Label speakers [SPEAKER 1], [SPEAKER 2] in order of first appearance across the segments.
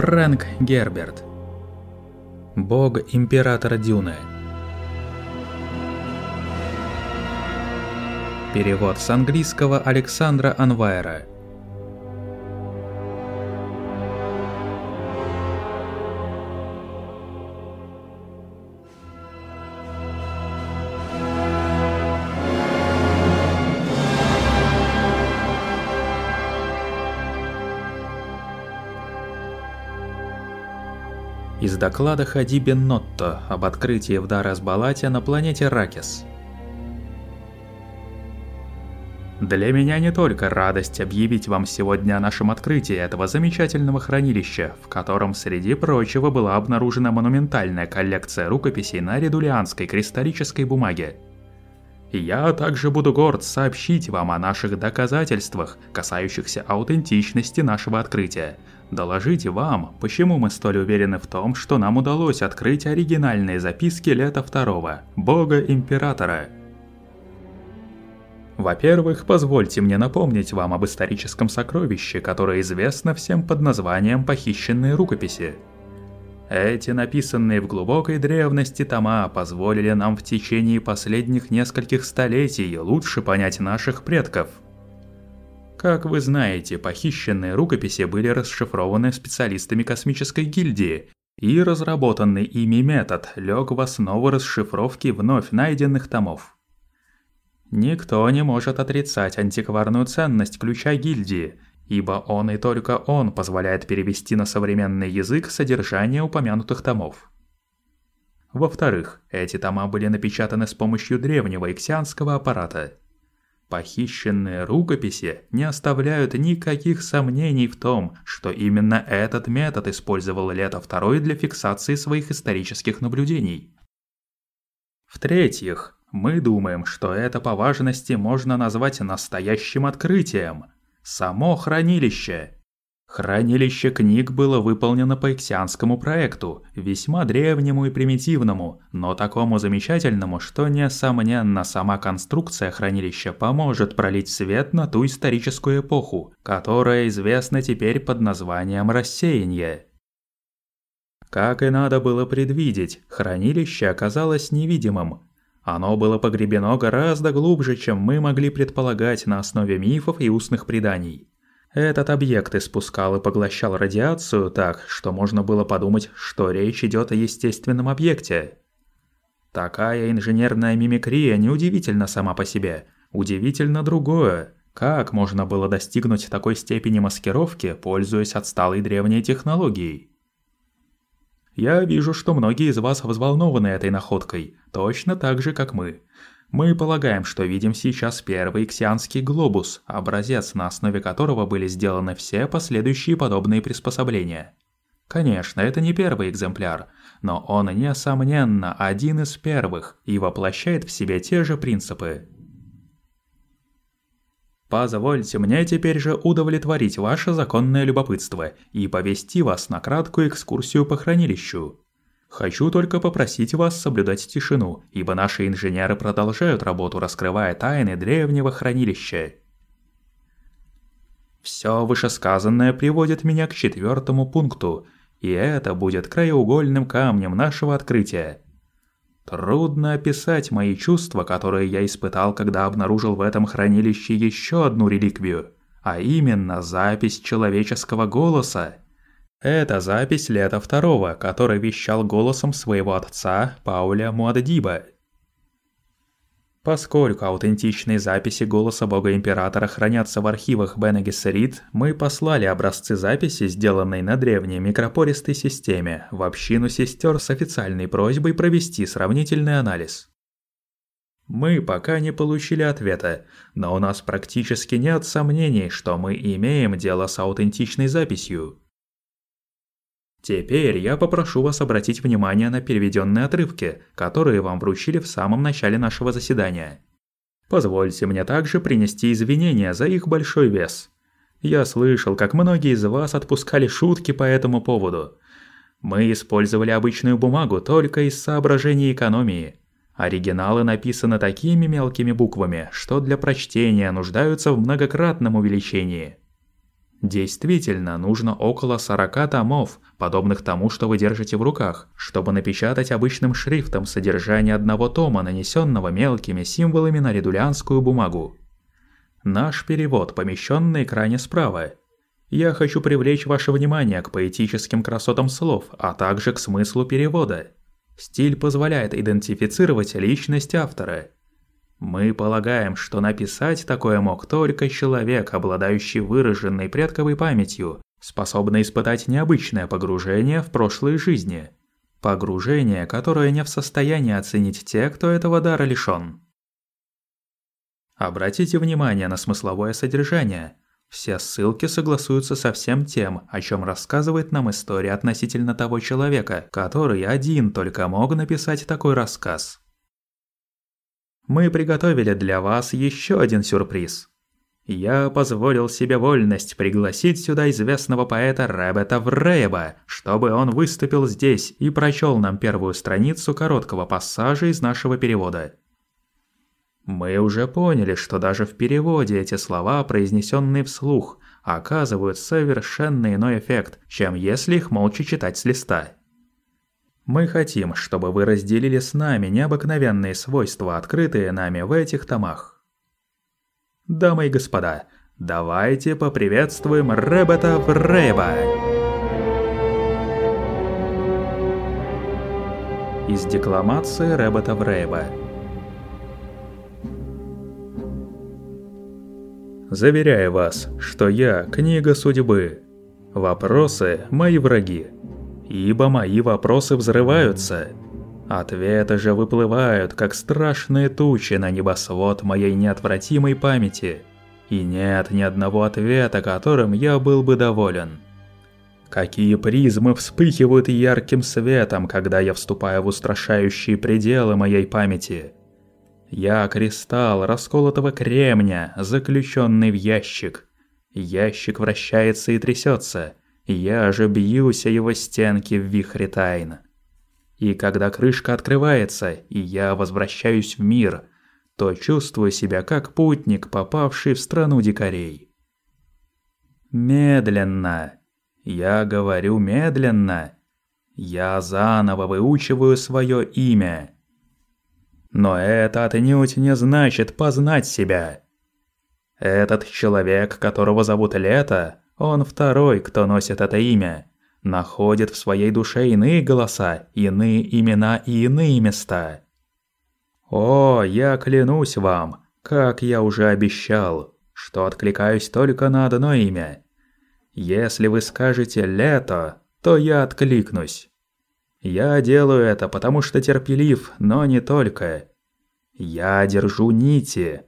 [SPEAKER 1] Фрэнк Герберт. Бог Императора Дюны. Перевод с английского Александра Анвайра. Из доклада Хади Беннотто об открытии в Дарас-Балате на планете Ракес. Для меня не только радость объявить вам сегодня о нашем открытии этого замечательного хранилища, в котором среди прочего была обнаружена монументальная коллекция рукописей на редулианской кристаллической бумаге. Я также буду горд сообщить вам о наших доказательствах, касающихся аутентичности нашего открытия, Доложите вам, почему мы столь уверены в том, что нам удалось открыть оригинальные записки Лета Второго, Бога Императора. Во-первых, позвольте мне напомнить вам об историческом сокровище, которое известно всем под названием «Похищенные рукописи». Эти написанные в глубокой древности тома позволили нам в течение последних нескольких столетий лучше понять наших предков – как вы знаете, похищенные рукописи были расшифрованы специалистами космической гильдии, и разработанный ими метод лег в основу расшифровки вновь найденных томов. Никто не может отрицать антикварную ценность ключа гильдии, ибо он и только он позволяет перевести на современный язык содержание упомянутых томов. Во-вторых, эти тома были напечатаны с помощью древнего иксианского аппарата – Похищенные рукописи не оставляют никаких сомнений в том, что именно этот метод использовал Лето II для фиксации своих исторических наблюдений. В-третьих, мы думаем, что это по важности можно назвать настоящим открытием. Само хранилище – Хранилище книг было выполнено по иксианскому проекту, весьма древнему и примитивному, но такому замечательному, что, несомненно, сама конструкция хранилища поможет пролить свет на ту историческую эпоху, которая известна теперь под названием «рассеяние». Как и надо было предвидеть, хранилище оказалось невидимым. Оно было погребено гораздо глубже, чем мы могли предполагать на основе мифов и устных преданий. Этот объект испускал и поглощал радиацию так, что можно было подумать, что речь идет о естественном объекте. Такая инженерная мимикрия неудивительна сама по себе. Удивительно другое. Как можно было достигнуть такой степени маскировки, пользуясь отсталой древней технологией? Я вижу, что многие из вас взволнованы этой находкой, точно так же, как мы. Мы полагаем, что видим сейчас первый ксианский глобус, образец, на основе которого были сделаны все последующие подобные приспособления. Конечно, это не первый экземпляр, но он, несомненно, один из первых и воплощает в себе те же принципы. Позвольте мне теперь же удовлетворить ваше законное любопытство и повести вас на краткую экскурсию по хранилищу. Хочу только попросить вас соблюдать тишину, ибо наши инженеры продолжают работу, раскрывая тайны древнего хранилища. Все вышесказанное приводит меня к четвертому пункту, и это будет краеугольным камнем нашего открытия. Трудно описать мои чувства, которые я испытал, когда обнаружил в этом хранилище еще одну реликвию, а именно запись человеческого голоса. Это запись Лета Второго, который вещал голосом своего отца Пауля Муаддиба. Поскольку аутентичные записи голоса Бога Императора хранятся в архивах Бене Гессерит, мы послали образцы записи, сделанной на древней микропористой системе, в общину сестер с официальной просьбой провести сравнительный анализ. Мы пока не получили ответа, но у нас практически нет сомнений, что мы имеем дело с аутентичной записью. Теперь я попрошу вас обратить внимание на переведенные отрывки, которые вам вручили в самом начале нашего заседания. Позвольте мне также принести извинения за их большой вес. Я слышал, как многие из вас отпускали шутки по этому поводу. Мы использовали обычную бумагу только из соображений экономии. Оригиналы написаны такими мелкими буквами, что для прочтения нуждаются в многократном увеличении. Действительно, нужно около 40 томов, подобных тому, что вы держите в руках, чтобы напечатать обычным шрифтом содержание одного тома, нанесенного мелкими символами на редулянскую бумагу. Наш перевод помещен на экране справа. Я хочу привлечь ваше внимание к поэтическим красотам слов, а также к смыслу перевода. Стиль позволяет идентифицировать личность автора. Мы полагаем, что написать такое мог только человек, обладающий выраженной предковой памятью, способный испытать необычное погружение в прошлые жизни. Погружение, которое не в состоянии оценить те, кто этого дара лишён. Обратите внимание на смысловое содержание. Все ссылки согласуются со всем тем, о чем рассказывает нам история относительно того человека, который один только мог написать такой рассказ. Мы приготовили для вас еще один сюрприз. Я позволил себе вольность пригласить сюда известного поэта Рэббета Врейба, чтобы он выступил здесь и прочел нам первую страницу короткого пассажа из нашего перевода. Мы уже поняли, что даже в переводе эти слова, произнесенные вслух, оказывают совершенно иной эффект, чем если их молча читать с листа. Мы хотим, чтобы вы разделили с нами необыкновенные свойства, открытые нами в этих томах. Дамы и господа, давайте поприветствуем Рэббета Врейба! Из декламации Рэббета Врейба Заверяю вас, что я – книга судьбы. Вопросы – мои враги. Ибо мои вопросы взрываются. Ответы же выплывают, как страшные тучи на небосвод моей неотвратимой памяти. И нет ни одного ответа, которым я был бы доволен. Какие призмы вспыхивают ярким светом, когда я вступаю в устрашающие пределы моей памяти – я кристалл расколотого кремня, заключенный в ящик. Ящик вращается и трясется. Я же бьюсь о его стенки в вихре тайн. И когда крышка открывается, и я возвращаюсь в мир, то чувствую себя как путник, попавший в страну дикарей. Медленно. Я говорю медленно. Я заново выучиваю свое имя. Но это отнюдь не значит познать себя. Этот человек, которого зовут Лето, он второй, кто носит это имя, находит в своей душе иные голоса, иные имена и иные места. О, я клянусь вам, как я уже обещал, что откликаюсь только на одно имя. Если вы скажете «лето», то я откликнусь. Я делаю это, потому что терпелив, но не только. Я держу нити.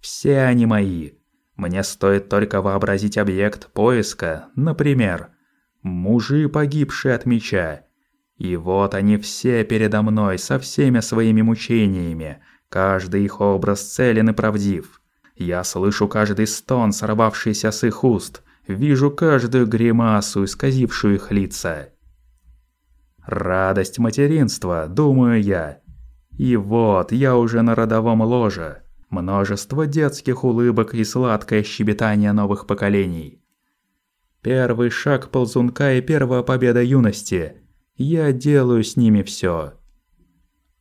[SPEAKER 1] Все они мои. Мне стоит только вообразить объект поиска, например, мужи, погибшие от меча. И вот они все передо мной со всеми своими мучениями. Каждый их образ целен и правдив. Я слышу каждый стон, сорвавшийся с их уст. Вижу каждую гримасу, исказившую их лица. Радость материнства, думаю я. И вот, я уже на родовом ложе. Множество детских улыбок и сладкое щебетание новых поколений. Первый шаг ползунка и первая победа юности. Я делаю с ними всё.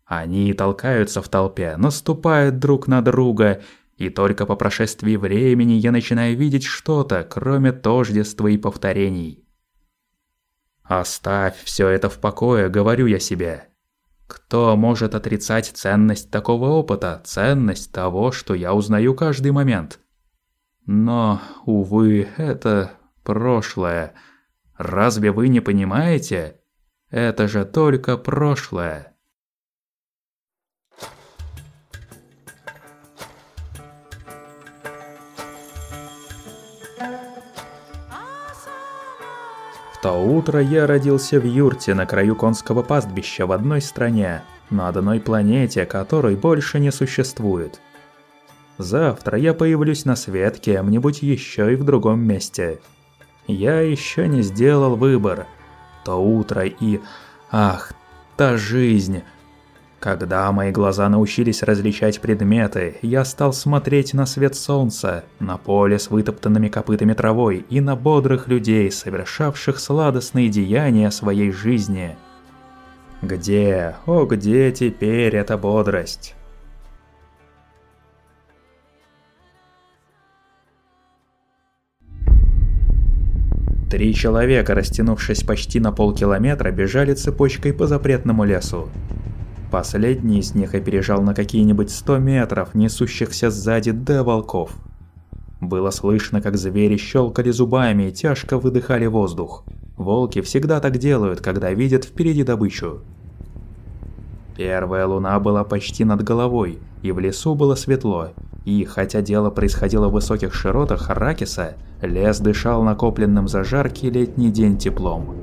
[SPEAKER 1] Они толкаются в толпе, наступают друг на друга, и только по прошествии времени я начинаю видеть что-то, кроме тождества и повторений. Оставь все это в покое, говорю я себе. Кто может отрицать ценность такого опыта, ценность того, что я узнаю каждый момент? Но, увы, это прошлое. Разве вы не понимаете? Это же только прошлое. То утро я родился в юрте на краю конского пастбища в одной стране, на одной планете, которой больше не существует. Завтра я появлюсь на свет кем-нибудь еще и в другом месте. Я еще не сделал выбор. То утро и... Ах, та жизнь. Когда мои глаза научились различать предметы, я стал смотреть на свет солнца, на поле с вытоптанными копытами травой и на бодрых людей, совершавших сладостные деяния своей жизни. Где, о где теперь эта бодрость? Три человека, растянувшись почти на полкилометра, бежали цепочкой по запретному лесу. Последний из них опережал на какие-нибудь 100 метров несущихся сзади до волков. Было слышно, как звери щелкали зубами и тяжко выдыхали воздух. Волки всегда так делают, когда видят впереди добычу. Первая луна была почти над головой, и в лесу было светло, и, хотя дело происходило в высоких широтах Аракиса, лес дышал накопленным за жаркий летний день теплом.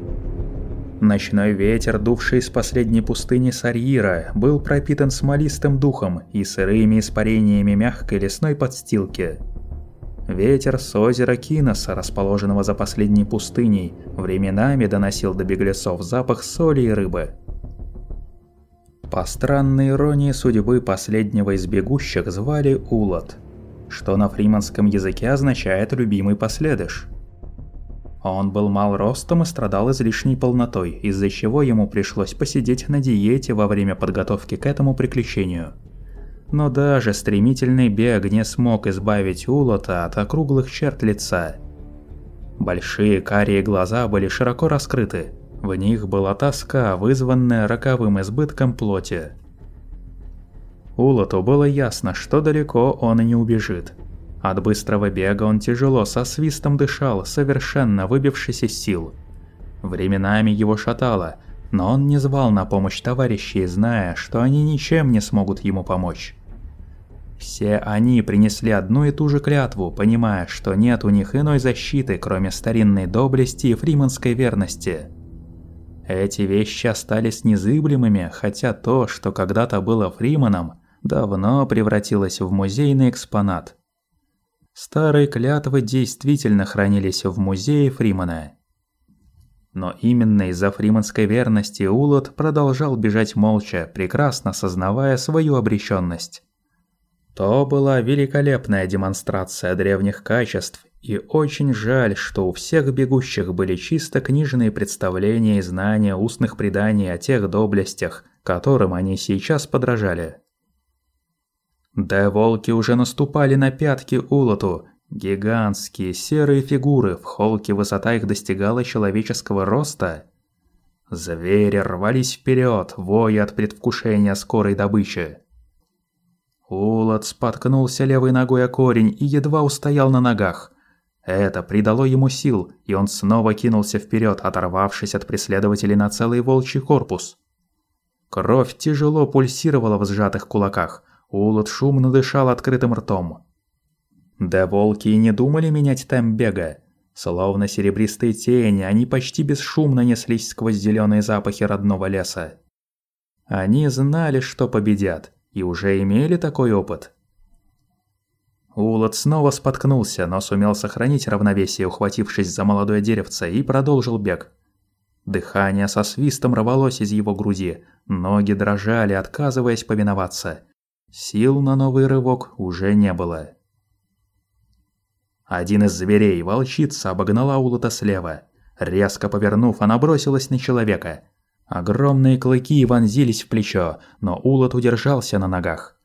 [SPEAKER 1] Ночной ветер, дувший из последней пустыни Сарьира, был пропитан смолистым духом и сырыми испарениями мягкой лесной подстилки. Ветер с озера Киноса, расположенного за последней пустыней, временами доносил до беглецов запах соли и рыбы. По странной иронии судьбы последнего из бегущих звали Улот, что на фриманском языке означает «любимый последыш». Он был мал ростом и страдал излишней полнотой, из-за чего ему пришлось посидеть на диете во время подготовки к этому приключению. Но даже стремительный бег не смог избавить Улота от округлых черт лица. Большие карие глаза были широко раскрыты, в них была тоска, вызванная роковым избытком плоти. Улоту было ясно, что далеко он и не убежит. От быстрого бега он тяжело со свистом дышал, совершенно выбившись из сил. Временами его шатало, но он не звал на помощь товарищей, зная, что они ничем не смогут ему помочь. Все они принесли одну и ту же клятву, понимая, что нет у них иной защиты, кроме старинной доблести и фриманской верности. Эти вещи остались незыблемыми, хотя то, что когда-то было Фриманом, давно превратилось в музейный экспонат – Старые клятвы действительно хранились в музее Фримана. Но именно из-за фриманской верности Улот продолжал бежать молча, прекрасно сознавая свою обречённость. То была великолепная демонстрация древних качеств, и очень жаль, что у всех бегущих были чисто книжные представления и знания устных преданий о тех доблестях, которым они сейчас подражали. Да волки уже наступали на пятки Улоту. Гигантские серые фигуры, в холке высота их достигала человеческого роста. Звери рвались вперед, воя от предвкушения скорой добычи. Улот споткнулся левой ногой о корень и едва устоял на ногах. Это придало ему сил, и он снова кинулся вперед, оторвавшись от преследователей на целый волчий корпус. Кровь тяжело пульсировала в сжатых кулаках – Улот шумно дышал открытым ртом. Да волки и не думали менять темп бега. Словно серебристые тени, они почти бесшумно неслись сквозь зеленые запахи родного леса. Они знали, что победят, и уже имели такой опыт. Улот снова споткнулся, но сумел сохранить равновесие, ухватившись за молодое деревце, и продолжил бег. Дыхание со свистом рвалось из его груди, ноги дрожали, отказываясь повиноваться. Сил на новый рывок уже не было. Один из зверей, волчица, обогнала Улута слева. Резко повернув, она бросилась на человека. Огромные клыки вонзились в плечо, но Улот удержался на ногах.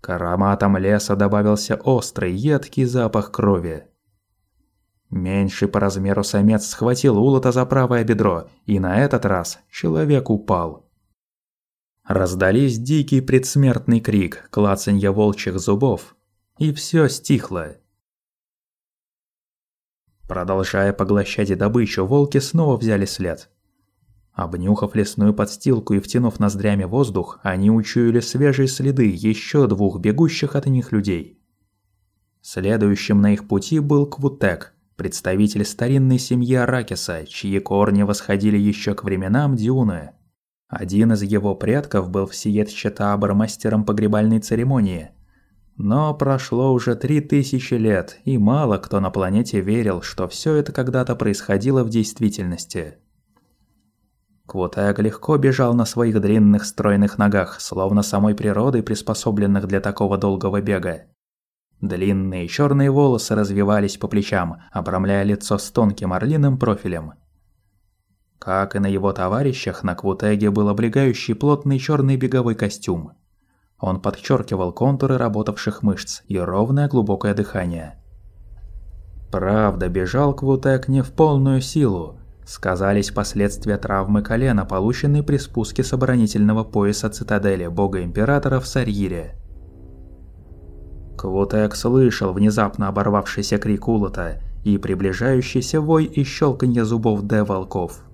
[SPEAKER 1] К ароматам леса добавился острый, едкий запах крови. Меньший по размеру самец схватил Улота за правое бедро, и на этот раз человек упал. Раздались дикий предсмертный крик, клацанье волчьих зубов, и все стихло. Продолжая поглощать добычу, волки снова взяли след. Обнюхав лесную подстилку и втянув ноздрями воздух, они учуяли свежие следы еще двух бегущих от них людей. Следующим на их пути был Квутек, представитель старинной семьи Аракиса, чьи корни восходили еще к временам Дюны. Один из его предков был всеед Чатабр мастером погребальной церемонии. Но прошло уже три тысячи лет, и мало кто на планете верил, что все это когда-то происходило в действительности. Квутек легко бежал на своих длинных стройных ногах, словно самой природой приспособленных для такого долгого бега. Длинные черные волосы развивались по плечам, обрамляя лицо с тонким орлиным профилем. Как и на его товарищах, на Квутеге был облегающий плотный черный беговой костюм. Он подчеркивал контуры работавших мышц и ровное глубокое дыхание. Правда, бежал Квутек не в полную силу, сказались последствия травмы колена, полученной при спуске с оборонительного пояса цитадели бога-императора в Сарьире. Квутек слышал внезапно оборвавшийся крик Улота и приближающийся вой и щелканье зубов Д волков.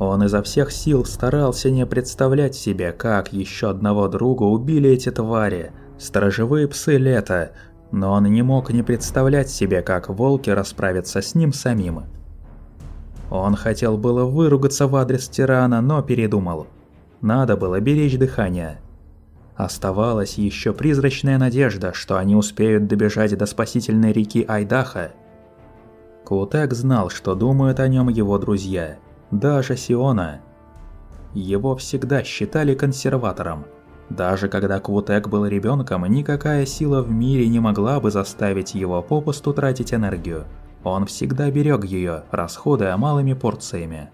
[SPEAKER 1] Он изо всех сил старался не представлять себе, как еще одного друга убили эти твари, сторожевые псы лета, но он не мог не представлять себе, как волки расправятся с ним самим. Он хотел было выругаться в адрес тирана, но передумал. Надо было беречь дыхание. Оставалась еще призрачная надежда, что они успеют добежать до спасительной реки Айдаха. Кутек знал, что думают о нем его друзья, даже Сиона. Его всегда считали консерватором. Даже когда Квутек был ребенком, никакая сила в мире не могла бы заставить его попусту тратить энергию. Он всегда берег ее, расходуя малыми порциями.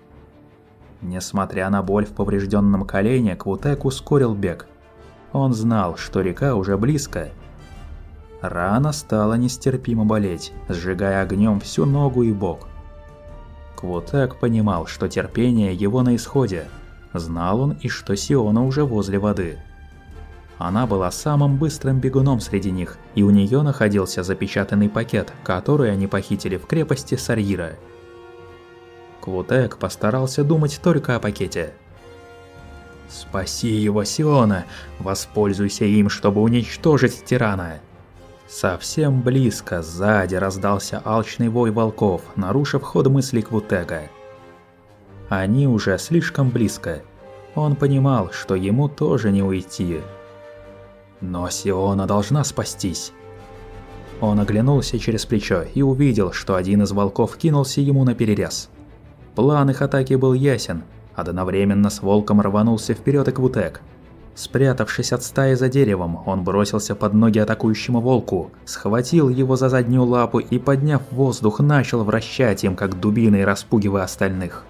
[SPEAKER 1] Несмотря на боль в поврежденном колене, Квутек ускорил бег. Он знал, что река уже близко. Рана стала нестерпимо болеть, сжигая огнем всю ногу и бок. Квутек понимал, что терпение его на исходе. Знал он и что Сиона уже возле воды. Она была самым быстрым бегуном среди них, и у нее находился запечатанный пакет, который они похитили в крепости Сарьира. Квутек постарался думать только о пакете. «Спаси его, Сиона! Воспользуйся им, чтобы уничтожить тирана!» Совсем близко, сзади раздался алчный вой волков, нарушив ход мыслей Квутега. Они уже слишком близко. Он понимал, что ему тоже не уйти. Но Сиона должна спастись. Он оглянулся через плечо и увидел, что один из волков кинулся ему на перерез. План их атаки был ясен. Одновременно с волком рванулся вперед Эквутек. Спрятавшись от стаи за деревом, он бросился под ноги атакующему волку, схватил его за заднюю лапу и, подняв воздух, начал вращать им, как дубиной, распугивая остальных.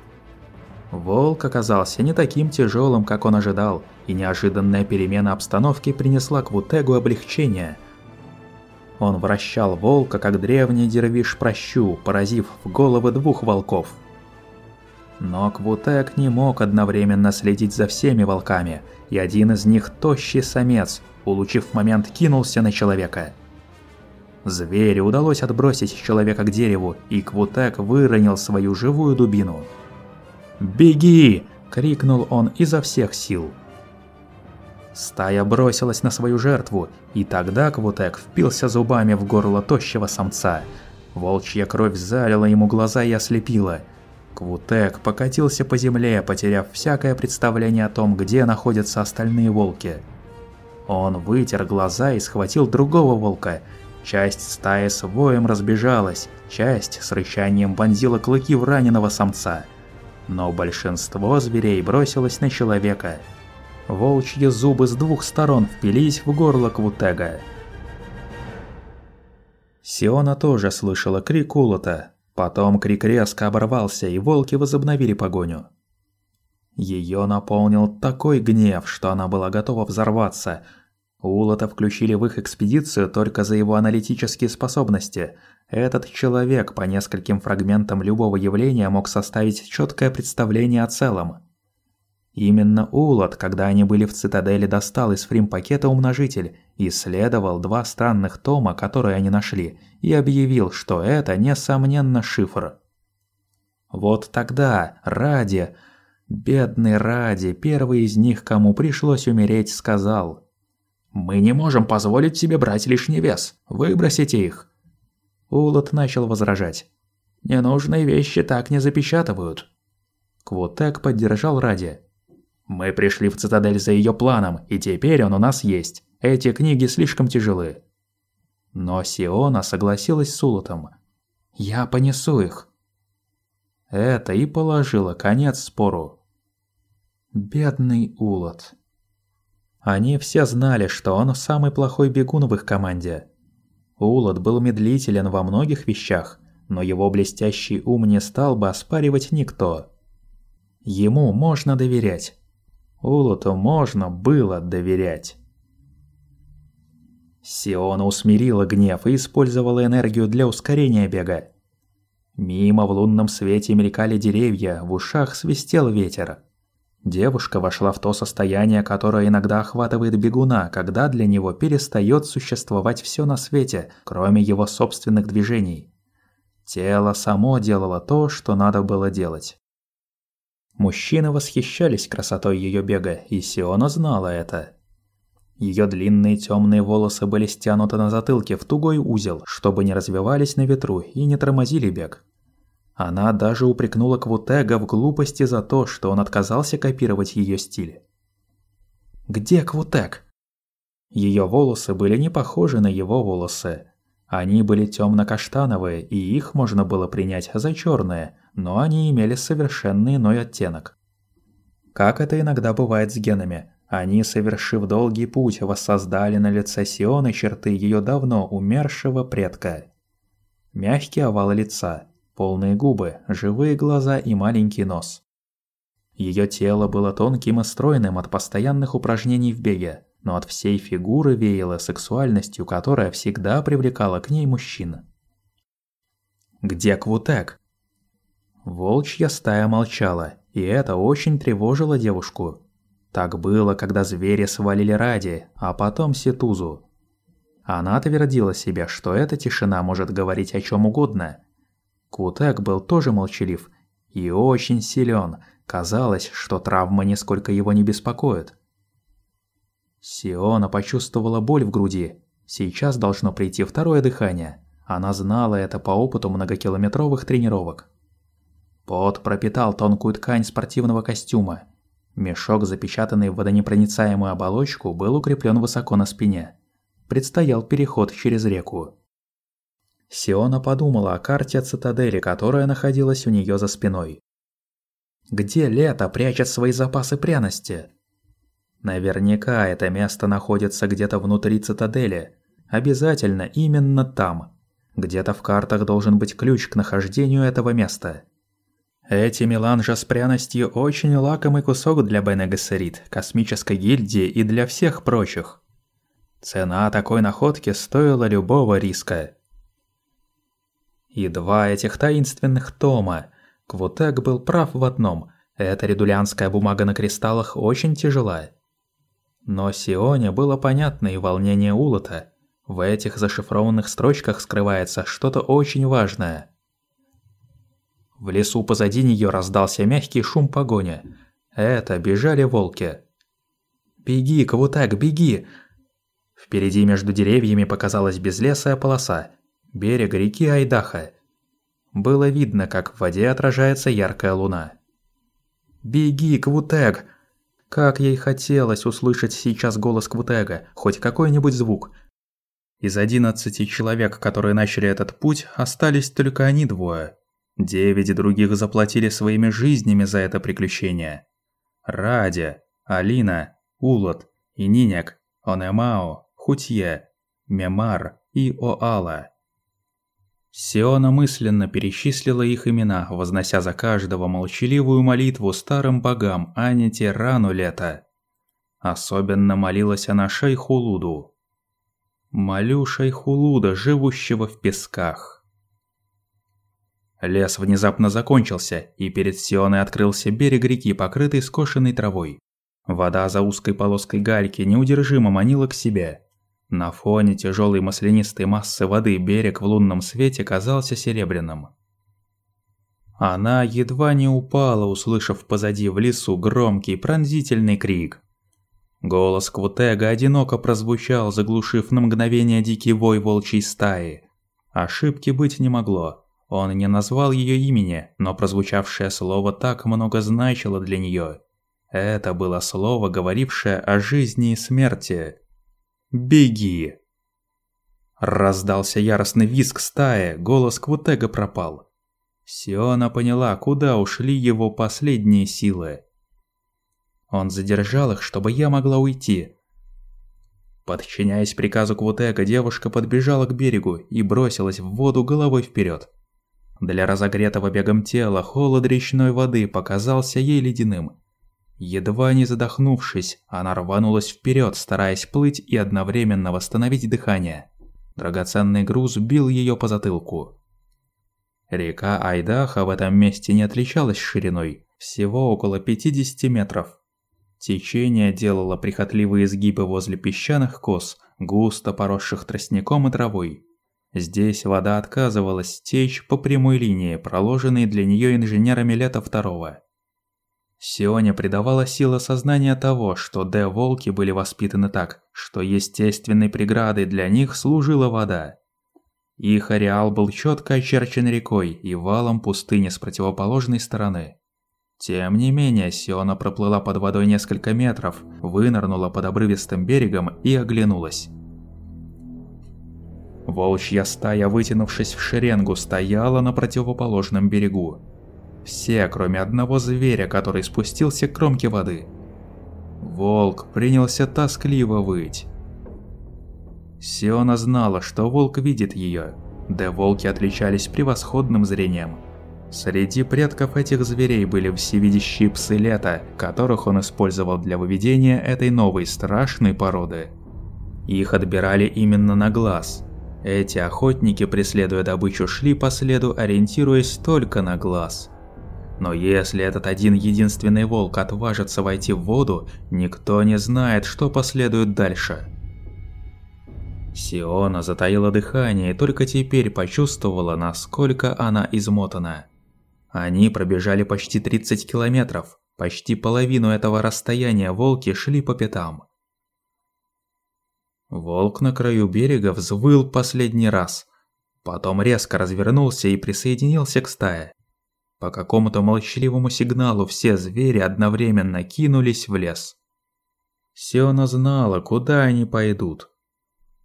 [SPEAKER 1] Волк оказался не таким тяжелым, как он ожидал, и неожиданная перемена обстановки принесла Квутегу облегчение. Он вращал волка, как древний дервиш прощу, поразив в головы двух волков. Но Квутек не мог одновременно следить за всеми волками, и один из них, тощий самец, улучив момент, кинулся на человека. Зверю удалось отбросить человека к дереву, и Квутек выронил свою живую дубину. «Беги!» – крикнул он изо всех сил. Стая бросилась на свою жертву, и тогда Квутек впился зубами в горло тощего самца. Волчья кровь залила ему глаза и ослепила. Квутек покатился по земле, потеряв всякое представление о том, где находятся остальные волки. Он вытер глаза и схватил другого волка. Часть стаи с воем разбежалась, часть с рычанием вонзила клыки в раненого самца. Но большинство зверей бросилось на человека – Волчьи зубы с двух сторон впились в горло Квутега. Сиона тоже слышала крик Улота. Потом крик резко оборвался, и волки возобновили погоню. Ее наполнил такой гнев, что она была готова взорваться. Улота включили в их экспедицию только за его аналитические способности. Этот человек по нескольким фрагментам любого явления мог составить четкое представление о целом. Именно Улот, когда они были в цитадели, достал из фрим-пакета умножитель, исследовал два странных тома, которые они нашли, и объявил, что это, несомненно, шифр. Вот тогда Ради, бедный Ради, первый из них, кому пришлось умереть, сказал «Мы не можем позволить себе брать лишний вес, выбросите их». Улот начал возражать. «Ненужные вещи так не запечатывают». Квотек поддержал Ради. Мы пришли в цитадель за ее планом, и теперь он у нас есть. Эти книги слишком тяжелы. Но Сиона согласилась с Улотом. Я понесу их. Это и положило конец спору. Бедный Улот. Они все знали, что он самый плохой бегун в их команде. Улот был медлителен во многих вещах, но его блестящий ум не стал бы оспаривать никто. Ему можно доверять. Улоту можно было доверять. Сиона усмирила гнев и использовала энергию для ускорения бега. Мимо в лунном свете мелькали деревья, в ушах свистел ветер. Девушка вошла в то состояние, которое иногда охватывает бегуна, когда для него перестает существовать все на свете, кроме его собственных движений. Тело само делало то, что надо было делать. Мужчины восхищались красотой ее бега, и Сиона знала это. Ее длинные темные волосы были стянуты на затылке в тугой узел, чтобы не развивались на ветру и не тормозили бег. Она даже упрекнула Квутега в глупости за то, что он отказался копировать ее стиль. «Где Квутег?» Ее волосы были не похожи на его волосы. Они были темно-каштановые, и их можно было принять за черные, но они имели совершенно иной оттенок. Как это иногда бывает с генами, они, совершив долгий путь, воссоздали на лице Сионы черты ее давно умершего предка. Мягкий овал лица, полные губы, живые глаза и маленький нос. Ее тело было тонким и стройным от постоянных упражнений в беге, но от всей фигуры веяло сексуальностью, которая всегда привлекала к ней мужчин. «Где Квутек?» Волчья стая молчала, и это очень тревожило девушку. Так было, когда звери свалили Ради, а потом Ситузу. Она твердила себе, что эта тишина может говорить о чем угодно. Кутек был тоже молчалив и очень силен. Казалось, что травма нисколько его не беспокоит. Сиона почувствовала боль в груди. Сейчас должно прийти второе дыхание. Она знала это по опыту многокилометровых тренировок. Пот пропитал тонкую ткань спортивного костюма, Мешок, запечатанный в водонепроницаемую оболочку, был укреплен высоко на спине. Предстоял переход через реку. Сиона подумала о карте цитадели, которая находилась у нее за спиной. Где Лето прячет свои запасы пряности? Наверняка это место находится где-то внутри цитадели. Обязательно именно там. Где-то в картах должен быть ключ к нахождению этого места. Эти меланжа с пряностью очень лакомый кусок для Бене космической гильдии и для всех прочих. Цена такой находки стоила любого риска. И два этих таинственных тома. Квутек был прав в одном. Эта редулянская бумага на кристаллах очень тяжела. Но Сионе было понятно и волнение Улота. В этих зашифрованных строчках скрывается что-то очень важное – в лесу позади нее раздался мягкий шум погони. Это бежали волки. «Беги, Кавутак, беги!» Впереди между деревьями показалась безлесая полоса. Берег реки Айдаха. Было видно, как в воде отражается яркая луна. «Беги, Квутег!» Как ей хотелось услышать сейчас голос Квутега, хоть какой-нибудь звук. Из одиннадцати человек, которые начали этот путь, остались только они двое. Девять других заплатили своими жизнями за это приключение. Радя, Алина, Улот и Нинек, Онемао, Хутье, Мемар и Оала. Сиона мысленно перечислила их имена, вознося за каждого молчаливую молитву старым богам Аните рану лета. Особенно молилась она Шайхулуду. «Молю Шайхулуда, живущего в песках». Лес внезапно закончился, и перед Сионой открылся берег реки, покрытый скошенной травой. Вода за узкой полоской гальки неудержимо манила к себе. На фоне тяжелой маслянистой массы воды берег в лунном свете казался серебряным. Она едва не упала, услышав позади в лесу громкий пронзительный крик. Голос Квутега одиноко прозвучал, заглушив на мгновение дикий вой волчьей стаи. Ошибки быть не могло. Он не назвал ее имени, но прозвучавшее слово так много значило для нее. Это было слово, говорившее о жизни и смерти. «Беги!» Раздался яростный визг стаи, голос Квутега пропал. Сиона поняла, куда ушли его последние силы. Он задержал их, чтобы я могла уйти. Подчиняясь приказу Квутека, девушка подбежала к берегу и бросилась в воду головой вперед. Для разогретого бегом тела холод речной воды показался ей ледяным. Едва не задохнувшись, она рванулась вперед, стараясь плыть и одновременно восстановить дыхание. Драгоценный груз бил ее по затылку. Река Айдаха в этом месте не отличалась шириной, всего около 50 метров. Течение делало прихотливые изгибы возле песчаных кос, густо поросших тростником и травой. Здесь вода отказывалась течь по прямой линии, проложенной для нее инженерами лета второго. Сионе придавала сила сознания того, что Д-волки были воспитаны так, что естественной преградой для них служила вода. Их ареал был четко очерчен рекой и валом пустыни с противоположной стороны. Тем не менее, Сиона проплыла под водой несколько метров, вынырнула под обрывистым берегом и оглянулась. Волчья стая, вытянувшись в шеренгу, стояла на противоположном берегу. Все, кроме одного зверя, который спустился к кромке воды. Волк принялся тоскливо выть. Сиона знала, что волк видит ее, да волки отличались превосходным зрением. Среди предков этих зверей были всевидящие псы лета, которых он использовал для выведения этой новой страшной породы. Их отбирали именно на глаз. Эти охотники, преследуя добычу, шли по следу, ориентируясь только на глаз. Но если этот один единственный волк отважится войти в воду, никто не знает, что последует дальше. Сиона затаила дыхание и только теперь почувствовала, насколько она измотана. Они пробежали почти 30 километров. Почти половину этого расстояния волки шли по пятам. Волк на краю берега взвыл последний раз. Потом резко развернулся и присоединился к стае. По какому-то молчаливому сигналу все звери одновременно кинулись в лес. Сиона знала, куда они пойдут.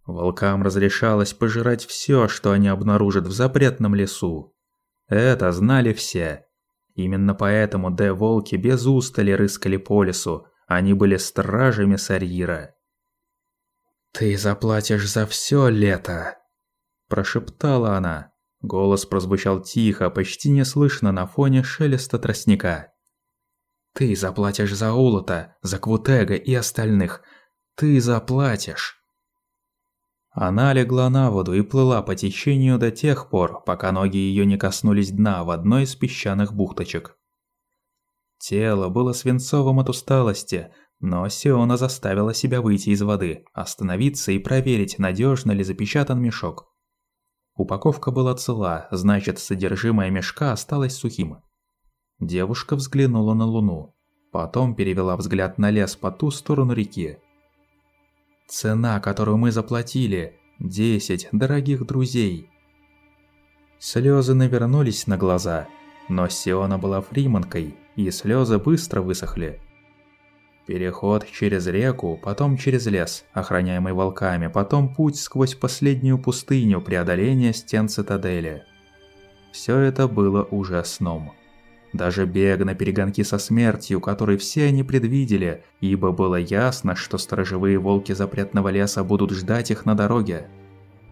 [SPEAKER 1] Волкам разрешалось пожирать все, что они обнаружат в запретном лесу. Это знали все. Именно поэтому Д-волки без устали рыскали по лесу, они были стражами Сарьира. «Ты заплатишь за все лето!» – прошептала она. Голос прозвучал тихо, почти неслышно на фоне шелеста тростника. «Ты заплатишь за Улота, за Квутега и остальных. Ты заплатишь!» Она легла на воду и плыла по течению до тех пор, пока ноги ее не коснулись дна в одной из песчаных бухточек. Тело было свинцовым от усталости, но Сиона заставила себя выйти из воды, остановиться и проверить, надежно ли запечатан мешок. Упаковка была цела, значит, содержимое мешка осталось сухим. Девушка взглянула на луну, потом перевела взгляд на лес по ту сторону реки. Цена, которую мы заплатили – десять дорогих друзей. Слезы навернулись на глаза, но Сиона была фриманкой, и слезы быстро высохли. Переход через реку, потом через лес, охраняемый волками, потом путь сквозь последнюю пустыню преодоления стен цитадели. Все это было уже сном. Даже бег на перегонки со смертью, который все они предвидели, ибо было ясно, что сторожевые волки запретного леса будут ждать их на дороге.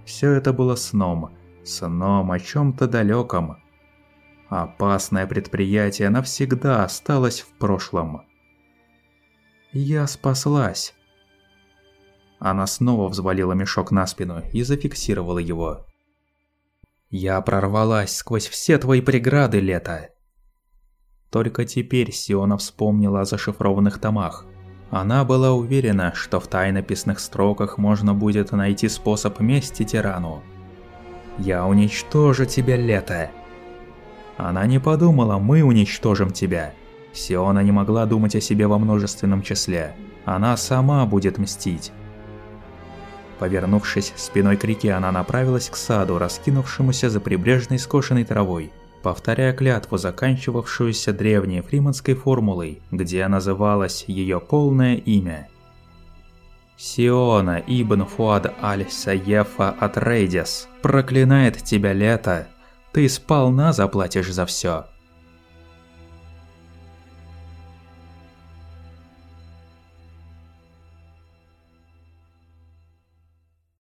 [SPEAKER 1] Все это было сном, сном о чем-то далеком. Опасное предприятие навсегда осталось в прошлом. Я спаслась. Она снова взвалила мешок на спину и зафиксировала его. Я прорвалась сквозь все твои преграды, Лето. Только теперь Сиона вспомнила о зашифрованных томах. Она была уверена, что в тайнописных строках можно будет найти способ мести тирану. «Я уничтожу тебя, Лето!» Она не подумала «мы уничтожим тебя». Сиона не могла думать о себе во множественном числе. Она сама будет мстить. Повернувшись спиной к реке, она направилась к саду, раскинувшемуся за прибрежной скошенной травой повторяя клятву, заканчивавшуюся древней фриманской формулой, где называлось ее полное имя. Сиона Ибн Фуад Аль-Саефа Атрейдис проклинает тебя лето, ты сполна заплатишь за все.